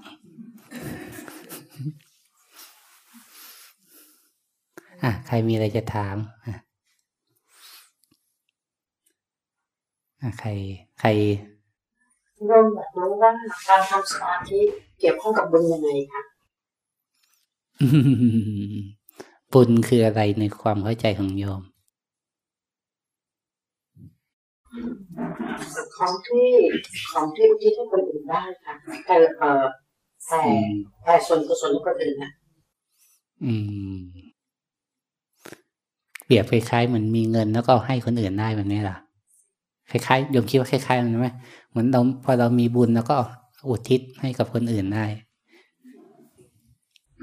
อะ ใครมีอะไรจะถาม อะใคร ใครโยมอยากรู้ว่าการทำสมาธิเกี่ยวข้องกับบุญยังไงคะ บุญคืออะไรในความเข้าใจของโยม ของที่ของที่อุทิศให้คนอื่นได้ค่ะแต่เออแต่แต่ส่วนกุศลให้คนอื่นนะอืม เปรียบคล้ายๆเหมือนมีเงินแล้วก็ให้คนอื่นได้แบบนี้ล่ะคล้ายๆโยมคิดว่าคล้ายๆมันไหมเหมือนเราพอเรามีบุญแล้วก็อุทิศให้กับคนอื่นได้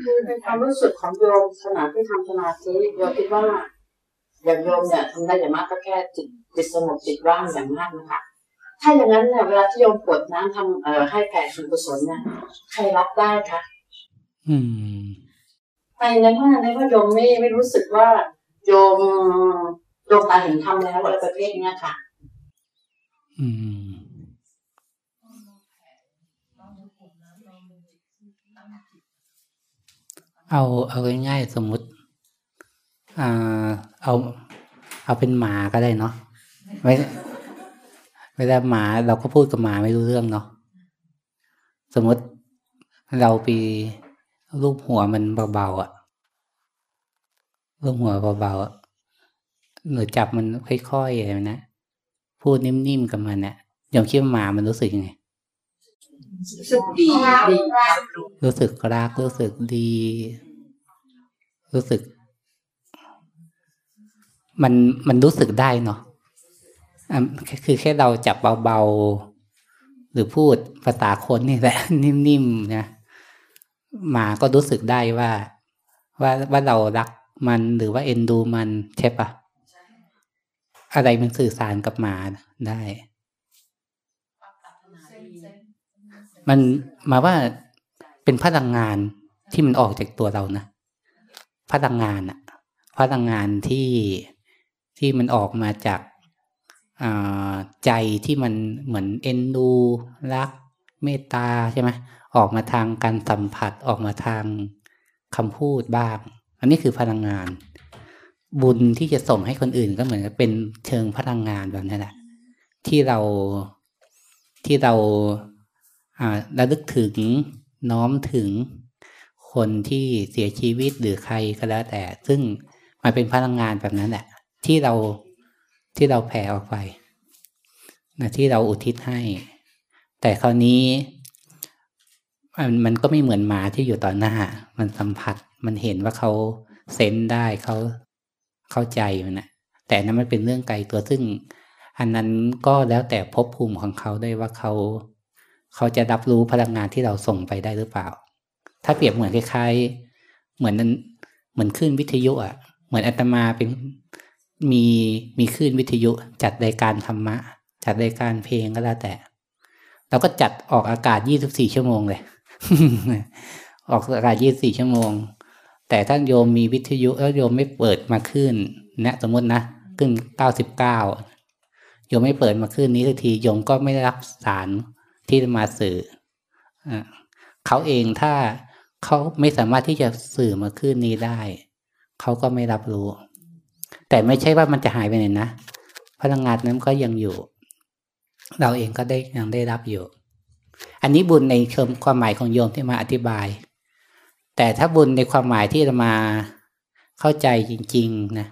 คือในความรู้สึกของโยมขณะที่ทำสมาธิโยมคิดว่าอย่างโยมเนี่ยทำได้อย่างมากก็แค่จิตจิตสงบจิตว่างอย่างมากนะคะถ้าอย่างนั้นเนี่ยเวลาที่โยมปวดน้ำทำเอ่อให้แผ่ส่วนกุศลเนี่ยใครรับได้คะอืมในในเมื่อในเมื่อโยมไม่ไม่รู้สึกว่าโยมโยมตาเห็นทำแล้วอะไรประเภทนี้ค่ะ อืม เอาเอาง่ายๆสมมุติอ่าเอาเอาเป็นหมาก็ได้เนาะไม่เวลาหมาเราก็พูดกับหมาไม่รู้เรื่องเนาะสมมติเราไปรูปหัวมันเบาๆอะ่ะรูปหัวเบาๆอะหรือจับมันค่อยๆอะไรนะพูดนิ่มๆกับมันเนี่ยอย่างคิดว่าหมามันรู้สึกยังไง รู้สึกดีดีรู้สึกรักรู้สึกดี รู้สึก มันมันรู้สึกได้เนาะคือแค่เราจับเบาๆ หรือพูดภาษาคนนี่แหละ นิ่มๆนะหมาก็รู้สึกได้ว่า ว่าว่าเรารักมันหรือว่าเอ็นดูมันใช่ปะอะไรมันสื่อสารกับหมาได้ มันมาว่าเป็นพลังงานที่มันออกจากตัวเรานะพลังงานอะพลังงานที่ที่มันออกมาจากใจที่มันเหมือนเอ็นดูรัก เมตตาใช่ไหมออกมาทางการสัมผัสออกมาทางคำพูดบ้าง อันนี้คือพลังงาน บุญที่จะส่งให้คนอื่นก็เหมือนกับเป็นเชิงพลังงานแบบนี้แหละที่เราที่เราอ่า ระลึกถึงน้อมถึงคนที่เสียชีวิตหรือใครก็แล้วแต่ ซึ่งมันเป็นพลังงานแบบนั้นแหละ ที่เราที่เราแผ่ออกไปนะที่เราอุทิศให้ แต่คราวนี้มันมันก็ไม่เหมือนหมาที่อยู่ต่อหน้า มันสัมผัสมันเห็นว่าเขาเซนได้เขาเข้าใจมันนะแต่นั้นมันเป็นเรื่องไกลตัวซึ่ง อันนั้นก็แล้วแต่ภพภูมิของเขาได้ว่าเขา เขาจะรับรู้พลังงานที่เราส่งไปได้หรือเปล่า ถ้าเปรียบเหมือนคล้ายๆ เหมือนนั้นเหมือนคลื่นวิทยุอะ เหมือนอาตมาเป็นมีมีคลื่นวิทยุจัดรายการธรรมะ จัดรายการเพลงก็แล้วแต่ เราก็จัดออกอากาศ 24 ชั่วโมงเลย ออกอากาศ 24 ชั่วโมง แต่ถ้านโยมมีวิทยุแล้วโยมไม่เปิดมาขึ้นนะสมมตินะขึ้น 99โยมไม่เปิดมาขึ้นนี้ทันทีโยมก็ไม่ได้รับสาร ที่มาสื่ออเขาเองถ้าเขาไม่สามารถที่จะสื่อมาขึ้นนี้ได้ เขาก็ไม่รับรู้ แต่ไม่ใช่ว่ามันจะหายไปไหนนะ พลังงานนั้นก็ยังอยู่ เราเองก็ได้ยังได้รับอยู่ อันนี้บุญในเชิงความหมายของโยมที่มาอธิบาย แต่ถ้าบุญในความหมายที่เรามาเข้าใจจริง ๆนะ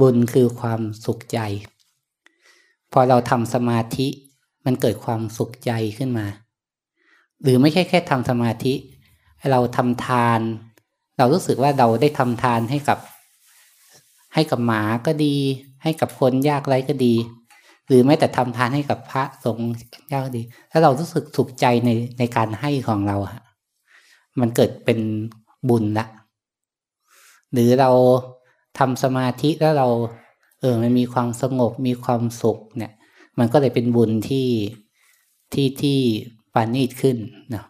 บุญคือความสุขใจ พอเราทำสมาธิ มันเกิดความสุขใจขึ้นมา หรือไม่ใช่แค่ทำสมาธิ เราทำทาน เรารู้สึกว่าเราได้ทำทานให้กับ ให้กับหมาก็ดี ให้กับคนยากไร้ก็ดี หรือแม้แต่ทำทานให้กับพระสงฆ์ยากดี ถ้าเรารู้สึกสุขใจในในการให้ของเราอะมันเกิดเป็นบุญละ หรือเราทำสมาธิแล้วเรา เออมันมีความสงบมีความสุขเนี่ย มันก็เลยเป็นบุญที่ที่ที่ปานีตขึ้นเนาะ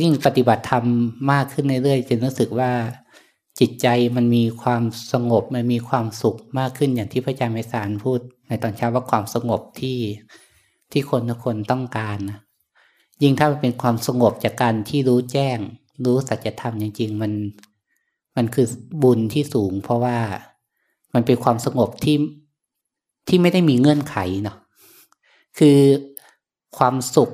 ยิ่งปฏิบัติธรรมมากขึ้นเรื่อยๆจะรู้สึกว่าจิตใจมันมีความสงบมันมีความสุขมากขึ้นอย่างที่พระอาจารย์ไพศาลพูด ในตอนเช้าว่าความสงบที่ที่คนทุกคนต้องการนะยิ่งถ้ามันเป็นความสงบจากการที่รู้แจ้ง รู้สัจธรรมจริงๆมัน มันคือบุญที่สูง เพราะว่ามันเป็นความสงบที่ที่ไม่ได้มีเงื่อนไขเนาะ คือความสุข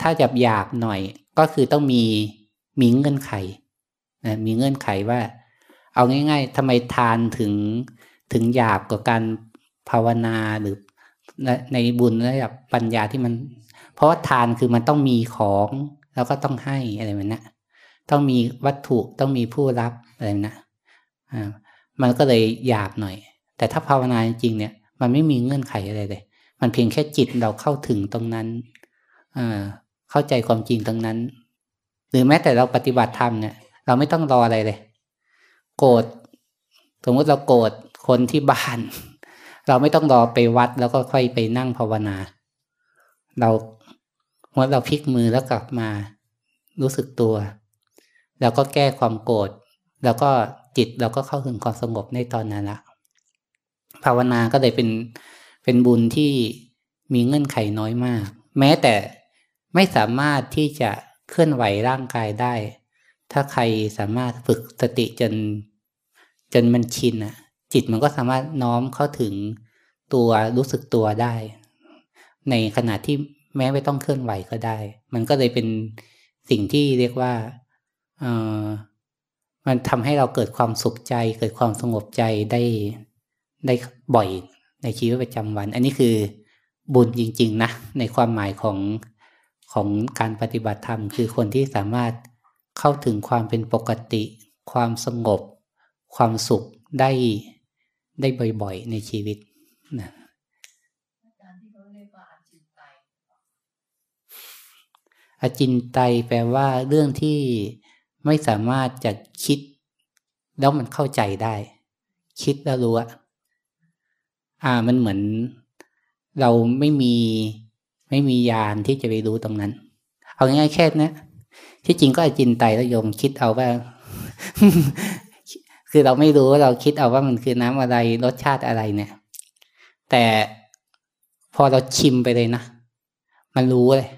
ถ้าหยาบหยาบหน่อย ก็คือต้องมีมีเงื่อนไขนะมีเงื่อนไขว่า เอาง่าย ๆทำไมทานถึงถึงหยาบกว่าการภาวนาหรือในบุญระดับปัญญาที่มัน เพราะว่าทานคือมันต้องมีของแล้วก็ต้องให้อะไรแบบนี้ต้องมีวัตถุต้องมีผู้รับอะไรนะอ่ามันก็เลยหยาบหน่อย แต่ถ้าภาวนาจริงเนี่ย มันไม่มีเงื่อนไขอะไรเลย มันเพียงแค่จิตเราเข้าถึงตรงนั้นเข้าใจความจริงตรงนั้น หรือแม้แต่เราปฏิบัติธรรมเนี่ย เราไม่ต้องรออะไรเลย โกรธสมมติเราโกรธคนที่บ้าน เราไม่ต้องรอไปวัดแล้วก็ค่อยไปนั่งภาวนา เราเมื่อเราพลิกมือแล้วกลับมา รู้สึกตัวแล้วก็แก้ความโกรธแล้วก็จิตเราก็เข้าถึงความสงบในตอนนั้นละภาวนาก็เลยเป็น เป็นบุญที่มีเงื่อนไขน้อยมาก แม้แต่ไม่สามารถที่จะเคลื่อนไหวร่างกายได้ ถ้าใครสามารถฝึกสติจน จนมันชินอะจิตมันก็สามารถน้อมเข้าถึงตัวรู้สึกตัวได้ ในขณะที่แม้ไม่ต้องเคลื่อนไหวก็ได้ มันก็เลยเป็นสิ่งที่เรียกว่าเออมันทำให้เราเกิดความสุขใจ เกิดความสงบใจได้ได้บ่อย ในชีวิตประจำวัน อันนี้คือบุญจริง ๆ นะ ในความหมายของของการปฏิบัติธรรม คือคนที่สามารถเข้าถึงความเป็นปกติ ความสงบ ความสุขได้ได้บ่อยๆ ในชีวิตนะอจินไตแปลว่าเรื่องที่ไม่สามารถจะคิด แล้วมันเข้าใจได้ คิดแล้วรู้อะ อ่ามันเหมือนเราไม่มีไม่มียานที่จะไปรู้ตรงนั้น เอาง่ายๆแค่นี้ที่จริงก็อจินไตแล้วโยมคิดเอาว่า คือเราไม่รู้ว่าเราคิดเอาว่ามันคือน้ำอะไรรสชาติอะไรเนี่ย แต่พอเราชิมไปเลยนะ มันรู้เลย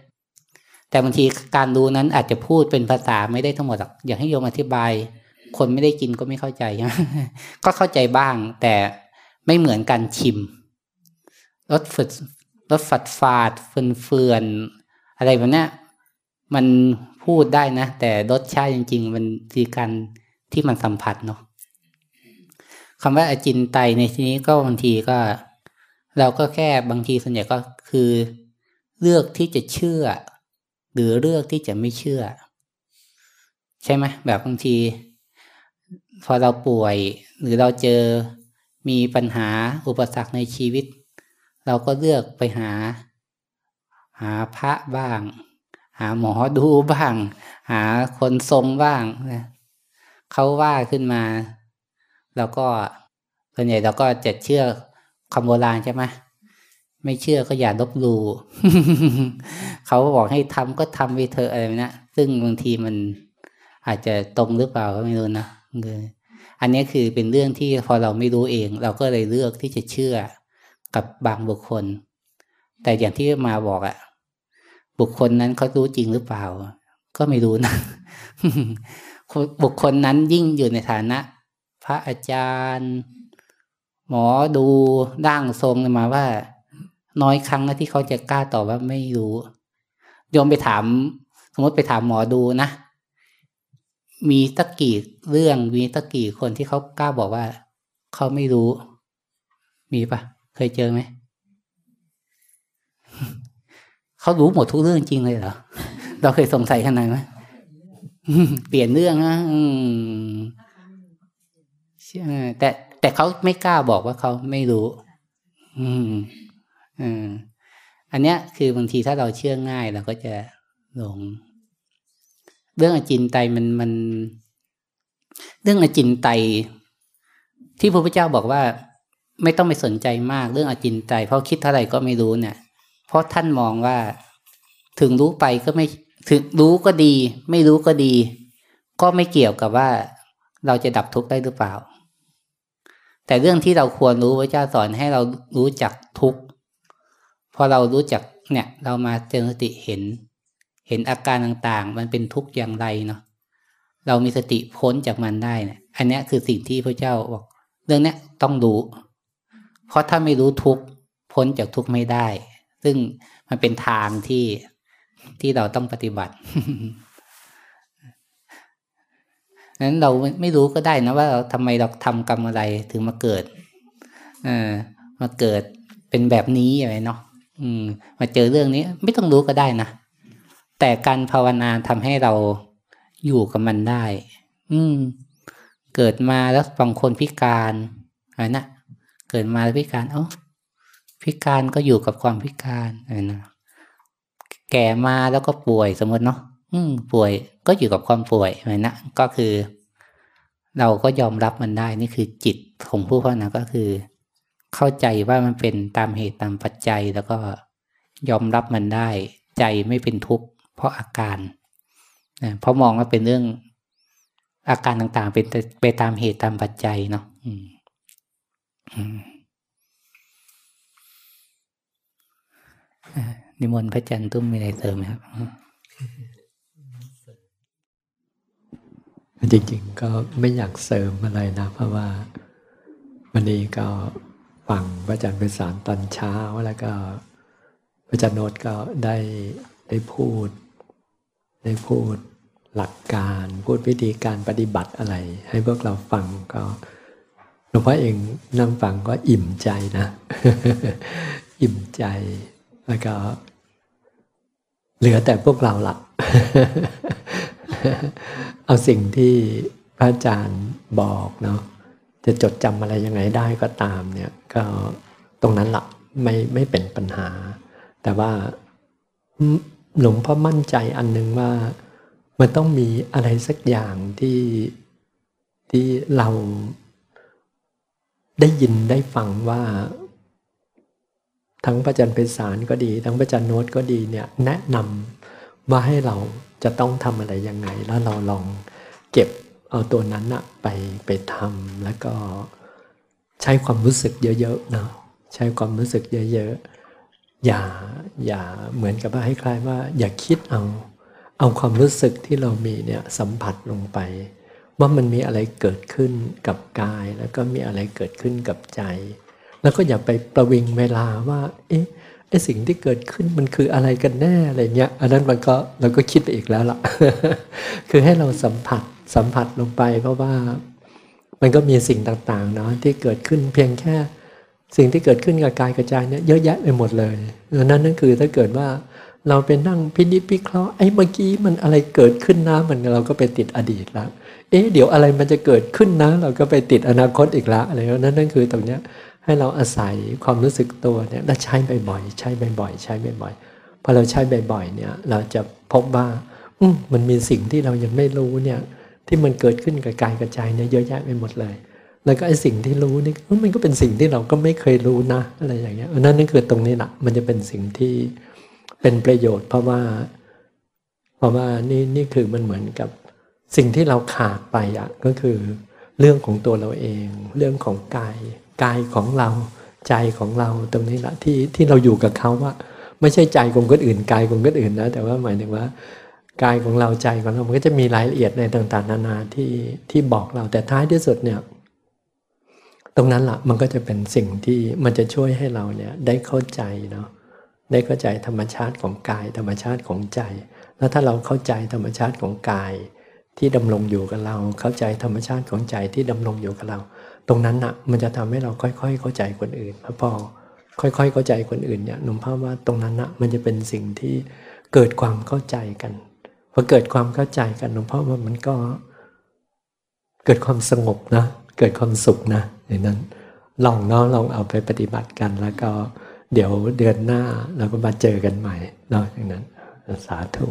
แต่บางทีการรู้นั้นอาจจะพูดเป็นภาษาไม่ได้ทั้งหมดหรอกอยากให้โยมอธิบาย คนไม่ได้กินก็ไม่เข้าใจใช่ไหมก็เข้าใจบ้าง แต่ ไม่เหมือนการชิมรสฝุดรสฝัดฝาดเฟื่อนเฟือนอะไรแบบนี้มันพูดได้นะ แต่รสชาติจริง ๆ มันคือการที่มันสัมผัสเนาะคำว่าอจินไตในที่นี้ก็บางทีก็ เราก็แค่บางทีส่วนใหญ่ก็คือ เลือกที่จะเชื่อ หรือเลือกที่จะไม่เชื่อ ใช่ไหมแบบบางที พอเราป่วยหรือเราเจอ มีปัญหาอุปสรรคในชีวิต เราก็เลือกไปหา หาพระบ้าง หาหมอดูบ้าง หาคนทรงบ้างนะเขาว่าขึ้นมาแล้วก็ส่วนใหญ่เราก็จะเชื่อคำโบราณใช่ไหมไม่เชื่อก็อย่าลบหลู่เขาบอกให้ทำก็ทำไปเถอะอะไรนะซึ่งบางทีมันอาจจะตรงหรือเปล่าก็ไม่รู้นะ อันนี้คือเป็นเรื่องที่พอเราไม่รู้เอง เราก็เลยเลือกที่จะเชื่อกับบางบุคคล แต่อย่างที่มาบอกอะบุคคลนั้นเขารู้จริงหรือเปล่า ก็ไม่รู้นะบุคคลนั้นยิ่งอยู่ในฐานะ พระอาจารย์ หมอดูร่างทรงมาว่า น้อยครั้งนะที่เขาจะกล้าตอบว่าไม่รู้โยมไปถาม สมมติไปถามหมอดูนะ มีตะกี่เรื่องมีตะกี่คนที่เขากล้าบอกว่า เขาไม่รู้ มีปะเคยเจอไหมเขารู้หมดทุกเรื่องจริงเลยเหรอเราเคยสงสัยขนาดไหมเปลี่ยนเรื่องนะอืมแต่แต่เขาไม่กล้าบอกว่าเขาไม่รู้ อืมอืมอันเนี้ยคือบางทีถ้าเราเชื่อง่ายเราก็จะหลง เรื่องอจินไตมันมัน เรื่องอจินไต ที่พระพุทธเจ้าบอกว่า ไม่ต้องไปสนใจมาก เรื่องอจินไตเพราะคิดเท่าไหร่ก็ไม่รู้เนี่ย เพราะท่านมองว่า ถึงรู้ไปก็ไม่ถึงรู้ก็ดี ไม่รู้ก็ดี ก็ไม่เกี่ยวกับว่า เราจะดับทุกข์ได้หรือเปล่า แต่เรื่องที่เราควรรู้พระเจ้าสอนให้เรารู้จักทุกข์พอเรารู้จักเนี่ย เรามาเจริญสติเห็น เห็นอาการต่างๆ มันเป็นทุกข์อย่างไรเนาะเรามีสติพ้นจากมันได้เนี่ยอันนี้คือสิ่งที่พระเจ้าบอก เรื่องนี้ต้องรู้ เพราะถ้าไม่รู้ทุกข์พ้นจากทุกข์ไม่ได้ ซึ่งมันเป็นทางที่ที่เราต้องปฏิบัตินั้นเราไม่รู้ก็ได้นะว่าเราทำไมเราทำกรรมอะไรถึงมาเกิด เออมาเกิดเป็นแบบนี้อะไรเนาะอืม มาเจอเรื่องนี้ ไม่ต้องรู้ก็ได้นะ แต่การภาวนาทำให้เราอยู่กับมันได้ อืม เกิดมาแล้วบางคนพิการอะไรนะเกิดมาแล้วพิการเอ้าพิการก็อยู่กับความพิการอะไรนะแก่มาแล้วก็ป่วยสมมติเนาะอืม ป่วยก็อยู่กับความป่วยอะไรนะก็คือ เราก็ยอมรับมันได้ นี่คือจิตของผู้ภาวนาก็คือ เข้าใจว่ามันเป็นตามเหตุตามปัจจัยแล้วก็ยอมรับมันได้ ใจไม่เป็นทุกข์ เพราะอาการนะเพราะมองว่าเป็นเรื่องอาการต่างๆ เป็นไปตามเหตุตามปัจจัยเนาะนิมนต์พระจันทร์ตุ้มมีอะไรเสริมไหมครับ จริงๆ ก็ไม่อยากเสริมอะไรนะ เพราะว่าวันนี้ก็ฟังพระอาจารย์เป็นสารตอนเช้าแล้วก็พระอาจารย์โนตก็ได้ได้พูด ได้พูดหลักการพูดวิธีการปฏิบัติอะไร ให้พวกเราฟังก็หลวงพ่อเองนั่งฟังก็อิ่มใจนะ อิ่มใจแล้วก็ เหลือแต่พวกเราละเอาสิ่งที่พระอาจารย์บอกเนาะจะจดจำอะไรยังไงได้ก็ตามเนี่ย ก็ตรงนั้นละไม่ไม่เป็นปัญหา แต่ว่า หลวงพ่อมั่นใจอันหนึ่งว่า มันต้องมีอะไรสักอย่างที่ที่เราได้ยินได้ฟังว่า ทั้งพระอาจารย์เป็นสารก็ดี ทั้งพระอาจารย์โน้ตก็ดีเนี่ยแนะนำว่าให้เราจะต้องทำอะไรยังไง แล้วเราลองเก็บเอาตัวนั้นอะไปไปทำแล้วก็ใช้ความรู้สึกเยอะๆเนาะใช้ความรู้สึกเยอะ ๆ อย่าอย่าเหมือนกับว่าให้คล้ายว่า อย่าคิดเอา เอาความรู้สึกที่เรามีเนี่ยสัมผัสลงไป ว่ามันมีอะไรเกิดขึ้นกับกาย แล้วก็มีอะไรเกิดขึ้นกับใจ แล้วก็อย่าไปประวิงเวลาว่า เอ๊ะไอสิ่งที่เกิดขึ้นมันคืออะไรกันแน่อะไรเงี้ยอันนั้นมันก็เราก็คิดไปอีกแล้วล่ะ คือให้เราสัมผัสสัมผัสลงไปเพราะว่า มันก็มีสิ่งต่างๆเนาะที่เกิดขึ้นเพียงแค่ สิ่งที่เกิดขึ้นกับกายกระจายเนี่ยเยอะแยะไปหมดเลยนั่นนั่นคือถ้าเกิดว่าเราไปนั่งพินิจพิเคราะห์ไอ้เมื่อกี้มันอะไรเกิดขึ้นนะมันเราก็ไปติดอดีตแล้วเอ๊ะเดี๋ยวอะไรมันจะเกิดขึ้นนะ เราก็ไปติดอนาคตอีกละอะไรนั่นนั่นคือตรงเนี้ยให้เราอาศัยความรู้สึกตัวเนี่ยแล้วใช้บ่อยๆใช้บ่อยๆใช้บ่อยๆพอเราใช้บ่อยๆเนี่ยเราจะพบว่าอืมมันมีสิ่งที่เรายังไม่รู้เนี่ยที่มันเกิดขึ้นกับกายกับใจเนี่ยเยอะแยะไปหมดเลย แล้วก็ไอ้สิ่งที่รู้นี่มันก็เป็นสิ่งที่เราก็ไม่เคยรู้นะอะไรอย่างเงี้ยนั่นนั่นคือตรงนี้แหละมันจะเป็นสิ่งที่เป็นประโยชน์ เพราะว่า เพราะว่านี่นี่คือมันเหมือนกับสิ่งที่เราขาดไปอะก็คือเรื่องของตัวเราเอง เรื่องของกายกายของเราใจของเราตรงนี้แหละที่ที่เราอยู่กับเขาว่า ไม่ใช่ใจของคนอื่นกายของคนอื่นนะแต่ว่าหมายถึงว่ากายของเราใจของเรามันก็จะมีรายละเอียดในต่างๆ นานาที่ที่บอกเราแต่ท้ายที่สุดเนี่ย ตรงนั้นละ่ะมันก็จะเป็นสิ่งที่มันจะช่วยให้เราเนี่ยได้เข้าใจเนาะได้เข้าใจธรรมชาติของกาย ธรรมชาติของใจ แล้วถ้าเราเข้าใจธรรมชาติของกาย ที่ดำรงอยู่กับเรา เข้าใจธรรมชาติของใจที่ดำรงอยู่กับเรา ตรงนั้นอะมันจะทำให้เราค่อยๆ เข้าใจคนอื่นพอค่อยๆ เข้าใจคนอื่นเนี่ยหนุ่มพ่อว่าตรงนั้นอะมันจะเป็นสิ่งที่เกิดความเข้าใจกันพอเกิดความเข้าใจกันหลวงพ่อว่ามันก็เกิดความสงบนะ เกิดความสุขนะอย่างนั้นลองเนาะลองเอาไปปฏิบัติกัน แล้วก็เดี๋ยวเดือนหน้าเราก็มาเจอกันใหม่นอย่างนั้น สาธุ